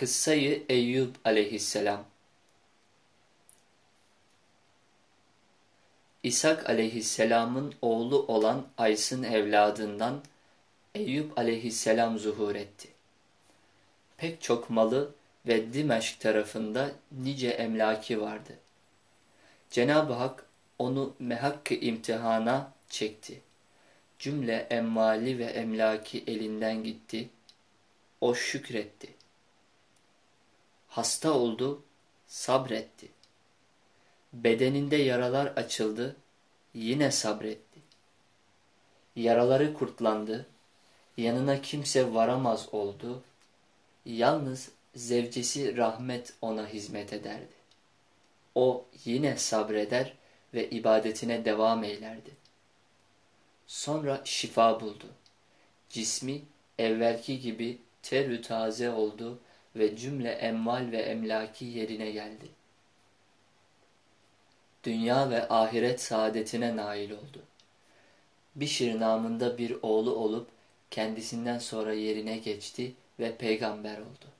Kıssayı Eyyub aleyhisselam İshak aleyhisselamın oğlu olan Ays'ın evladından Eyüp aleyhisselam zuhur etti. Pek çok malı ve Dimeşk tarafında nice emlaki vardı. Cenab-ı Hak onu mehakkı imtihana çekti. Cümle emmali ve emlaki elinden gitti. O şükretti. Hasta oldu, sabretti. Bedeninde yaralar açıldı, yine sabretti. Yaraları kurtlandı, yanına kimse varamaz oldu. Yalnız zevcesi rahmet ona hizmet ederdi. O yine sabreder ve ibadetine devam eylerdi. Sonra şifa buldu. Cismi evvelki gibi terü taze oldu ve cümle emmal ve emlaki yerine geldi. Dünya ve ahiret saadetine nail oldu. Bişir namında bir oğlu olup kendisinden sonra yerine geçti ve peygamber oldu.